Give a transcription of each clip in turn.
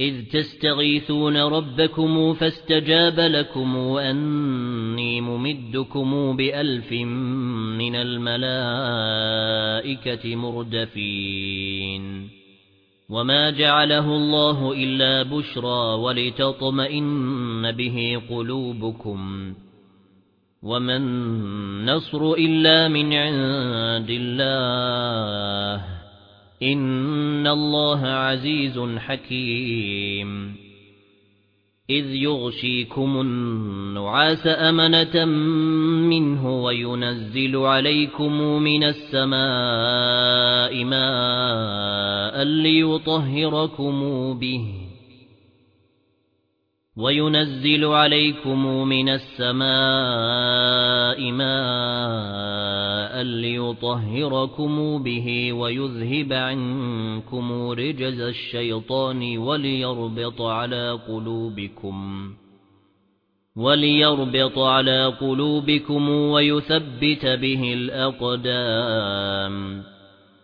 إذ تستغيثون ربكم فاستجاب لكم وأني ممدكم بألف من الملائكة مردفين. وما جعله الله إلا بشرى ولتطمئن به قلوبكم. ومن نصر إلا من عند الله. إِنَّ اللَّهَ عَزِيزٌ حَكِيمٌ إِذْ يُغْشِيكُمُ النُّعَاسَ أَمَنَةً مِنْهُ وَيُنَزِّلُ عَلَيْكُمْ مِنَ السَّمَاءِ مَاءً لِيُطَهِّرَكُمْ بِهِ وَيُنَزِّلُ عَلَيْكُمْ مِنَ السَّمَاءِ مَاءً لِيُطَهِّرَكُمْ بِهِ وَيُذْهِبَ عَنكُمْ رِجْزَ الشَّيْطَانِ وَلِيَرْبِطَ عَلَى قُلُوبِكُمْ وَلِيَرْبِطَ عَلَى قُلُوبِكُمْ وَيُثَبِّتَ بِهِ الْأَقْدَامَ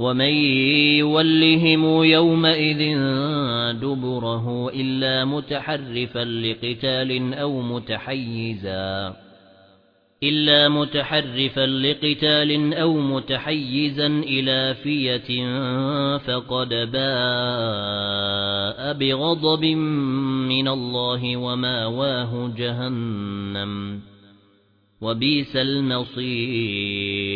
وَمَن يُوَلِّهِمْ يَوْمَئِذٍ دُبُرَهُ إِلَّا مُتَحَرِّفًا لِقِتَالٍ أَوْ مُتَحَيِّزًا إِلَّا مُتَحَرِّفًا لِقِتَالٍ أَوْ مُتَحَيِّزًا إِلَى فِئَةٍ فَقَدْ بَاءَ بِغَضَبٍ مِنَ اللَّهِ وَمَأْوَاهُ جَهَنَّمُ وَبِئْسَ الْمَصِيرُ